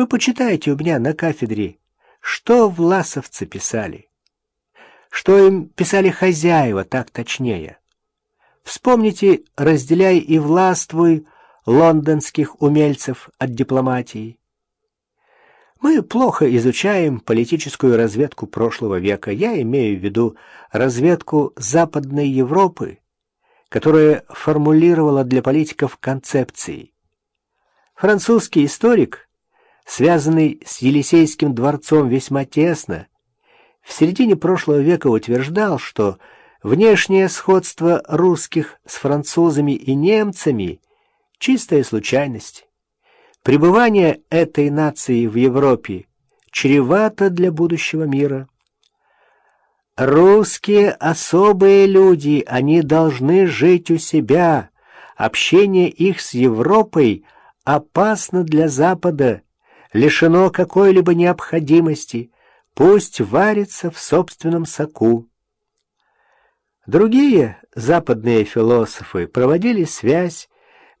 Вы почитайте у меня на кафедре, что власовцы писали. Что им писали хозяева, так точнее. Вспомните «Разделяй и властвуй» лондонских умельцев от дипломатии. Мы плохо изучаем политическую разведку прошлого века. Я имею в виду разведку Западной Европы, которая формулировала для политиков концепции. Французский историк, связанный с Елисейским дворцом весьма тесно, в середине прошлого века утверждал, что внешнее сходство русских с французами и немцами – чистая случайность. Пребывание этой нации в Европе чревато для будущего мира. Русские особые люди, они должны жить у себя. Общение их с Европой опасно для Запада, лишено какой-либо необходимости, пусть варится в собственном соку. Другие западные философы проводили связь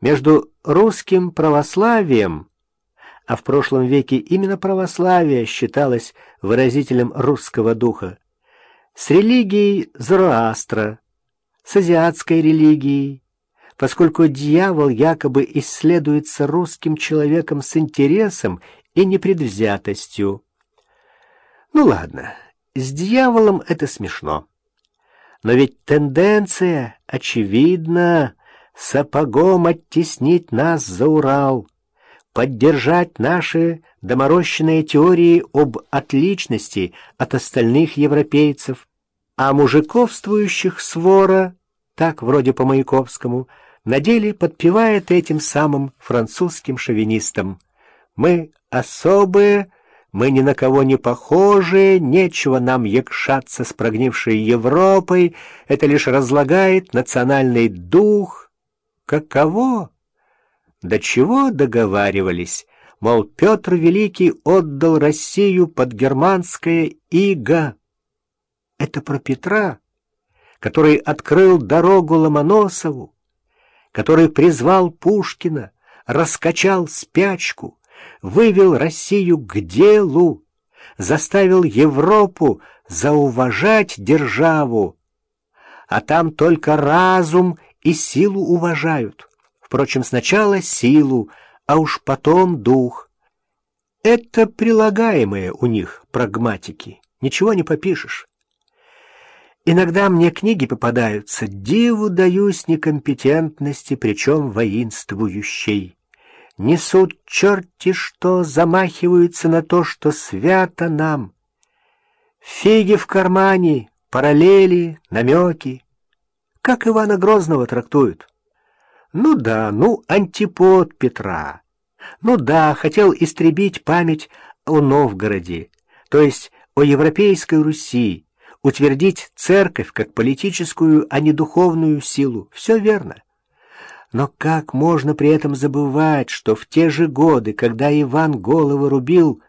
между русским православием, а в прошлом веке именно православие считалось выразителем русского духа, с религией Зороастра, с азиатской религией, поскольку дьявол якобы исследуется русским человеком с интересом и непредвзятостью. Ну ладно, с дьяволом это смешно. Но ведь тенденция очевидна сапогом оттеснить нас за Урал, поддержать наши доморощенные теории об отличности от остальных европейцев, а мужиковствующих свора, так вроде по Маяковскому, на деле подпевает этим самым французским шовинистам. Мы особые, мы ни на кого не похожи, нечего нам якшаться с прогнившей Европой, это лишь разлагает национальный дух, Каково? До чего договаривались? Мол, Петр Великий отдал Россию под германское иго. Это про Петра, который открыл дорогу Ломоносову, который призвал Пушкина, раскачал спячку, вывел Россию к делу, заставил Европу зауважать державу, а там только разум и силу уважают. Впрочем, сначала силу, а уж потом дух. Это прилагаемые у них прагматики, ничего не попишешь. Иногда мне книги попадаются, диву даюсь некомпетентности, причем воинствующей. Несут черти что, замахиваются на то, что свято нам. Фиги в кармане, параллели, намеки как Ивана Грозного трактуют. Ну да, ну антипод Петра. Ну да, хотел истребить память о Новгороде, то есть о Европейской Руси, утвердить церковь как политическую, а не духовную силу. Все верно. Но как можно при этом забывать, что в те же годы, когда Иван головы рубил,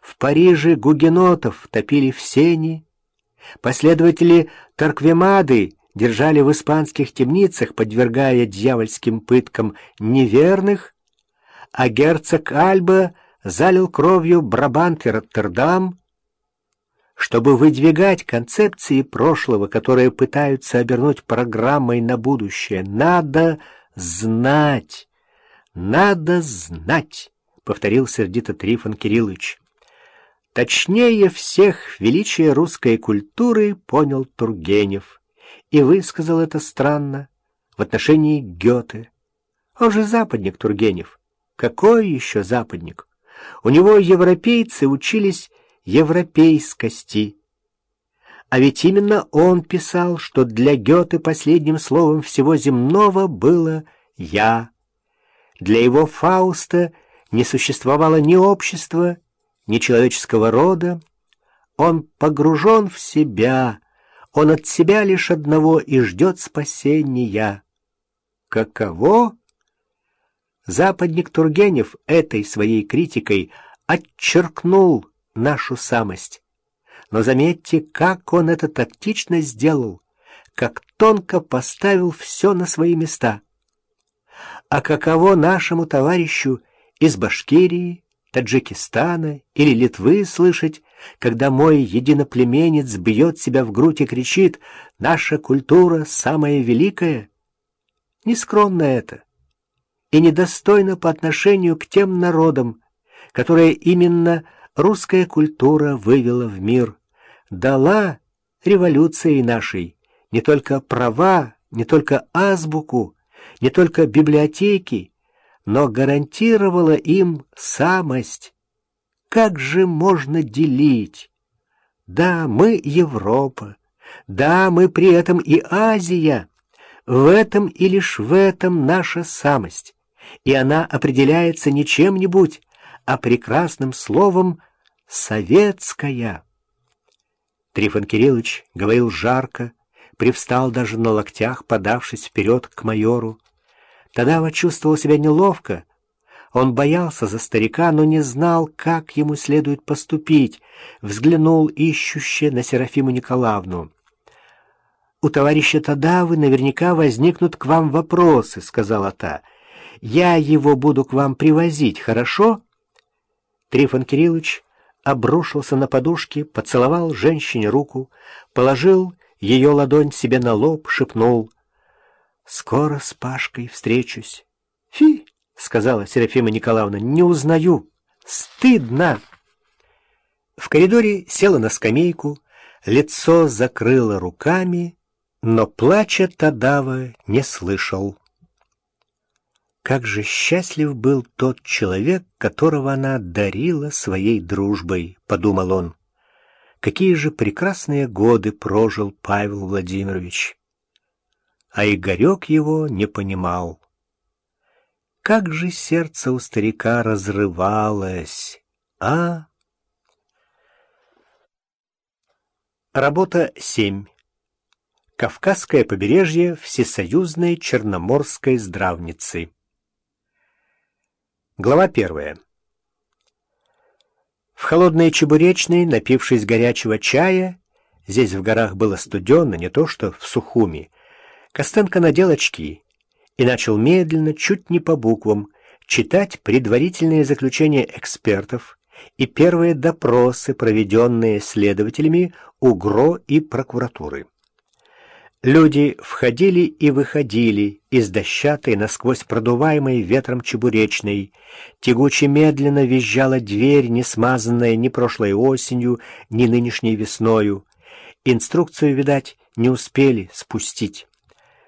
в Париже гугенотов топили в сени, последователи Тарквемады держали в испанских темницах, подвергая дьявольским пыткам неверных, а герцог Альба залил кровью Брабант и Роттердам, чтобы выдвигать концепции прошлого, которые пытаются обернуть программой на будущее. Надо знать, надо знать, — повторил сердито Трифон Кириллович. Точнее всех величие русской культуры понял Тургенев и высказал это странно в отношении Гёте. Он же западник Тургенев. Какой еще западник? У него европейцы учились европейскости. А ведь именно он писал, что для Гёте последним словом всего земного было «я». Для его Фауста не существовало ни общества, ни человеческого рода. Он погружен в себя, он от себя лишь одного и ждет спасения. Каково? Западник Тургенев этой своей критикой отчеркнул нашу самость. Но заметьте, как он это тактично сделал, как тонко поставил все на свои места. А каково нашему товарищу из Башкирии, Таджикистана или Литвы слышать, когда мой единоплеменец бьет себя в грудь и кричит «Наша культура самая великая»? Нескромно это и недостойно по отношению к тем народам, которые именно русская культура вывела в мир, дала революции нашей не только права, не только азбуку, не только библиотеки, но гарантировала им самость. Как же можно делить? Да, мы Европа, да, мы при этом и Азия. В этом и лишь в этом наша самость, и она определяется не чем-нибудь, а прекрасным словом «советская». Трифон Кириллович говорил жарко, привстал даже на локтях, подавшись вперед к майору. Тадава чувствовал себя неловко. Он боялся за старика, но не знал, как ему следует поступить. Взглянул ищуще на Серафиму Николаевну. «У товарища Тадавы наверняка возникнут к вам вопросы», — сказала та. «Я его буду к вам привозить, хорошо?» Трифон Кириллович обрушился на подушки, поцеловал женщине руку, положил ее ладонь себе на лоб, шепнул. «Скоро с Пашкой встречусь». «Фи!» — сказала Серафима Николаевна. «Не узнаю. Стыдно!» В коридоре села на скамейку, лицо закрыла руками, но плача Тадава не слышал. Как же счастлив был тот человек, которого она дарила своей дружбой, — подумал он. Какие же прекрасные годы прожил Павел Владимирович. А Игорек его не понимал. Как же сердце у старика разрывалось, а? Работа 7. Кавказское побережье Всесоюзной Черноморской здравницы. Глава первая. В холодной чебуречной, напившись горячего чая, здесь в горах было студенно, не то что в Сухуми, Костенко надел очки и начал медленно, чуть не по буквам, читать предварительные заключения экспертов и первые допросы, проведенные следователями УГРО и прокуратуры. Люди входили и выходили из дощатой, насквозь продуваемой ветром чебуречной. Тягуче медленно визжала дверь, не смазанная ни прошлой осенью, ни нынешней весною. Инструкцию, видать, не успели спустить.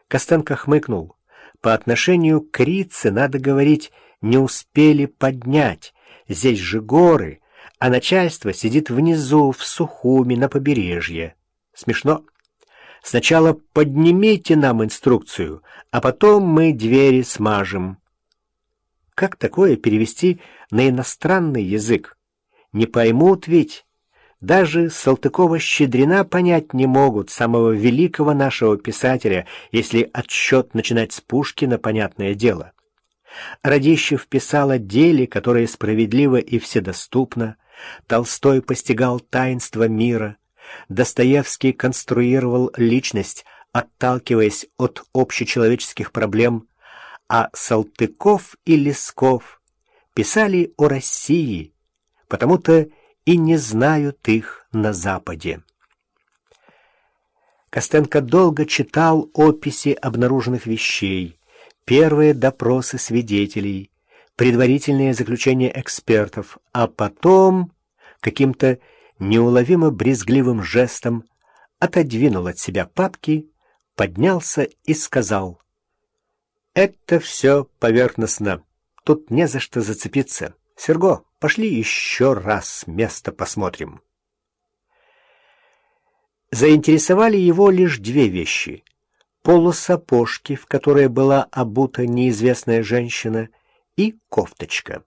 Костенко хмыкнул. По отношению к Рице надо говорить «не успели поднять». Здесь же горы, а начальство сидит внизу, в Сухуми, на побережье. Смешно. Сначала поднимите нам инструкцию, а потом мы двери смажем. Как такое перевести на иностранный язык? Не поймут ведь. Даже Салтыкова-Щедрина понять не могут, самого великого нашего писателя, если отсчет начинать с Пушкина, понятное дело. Радищев писал о деле, которое справедливо и вседоступно. Толстой постигал таинство мира — Достоевский конструировал личность, отталкиваясь от общечеловеческих проблем, а Салтыков и Лесков писали о России, потому-то и не знают их на Западе. Костенко долго читал описи обнаруженных вещей, первые допросы свидетелей, предварительные заключения экспертов, а потом каким-то неуловимо брезгливым жестом отодвинул от себя папки, поднялся и сказал, «Это все поверхностно, тут не за что зацепиться. Серго, пошли еще раз место посмотрим». Заинтересовали его лишь две вещи — полусапожки, в которые была обута неизвестная женщина, и кофточка.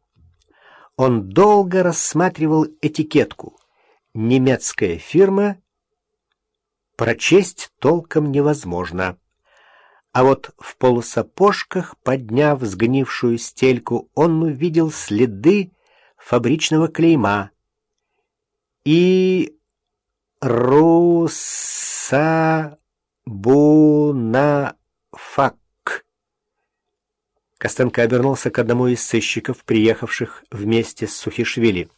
Он долго рассматривал этикетку — немецкая фирма, прочесть толком невозможно. А вот в полусапожках, подняв сгнившую стельку, он увидел следы фабричного клейма. И Русабунафак. Костенко обернулся к одному из сыщиков, приехавших вместе с Сухишвили.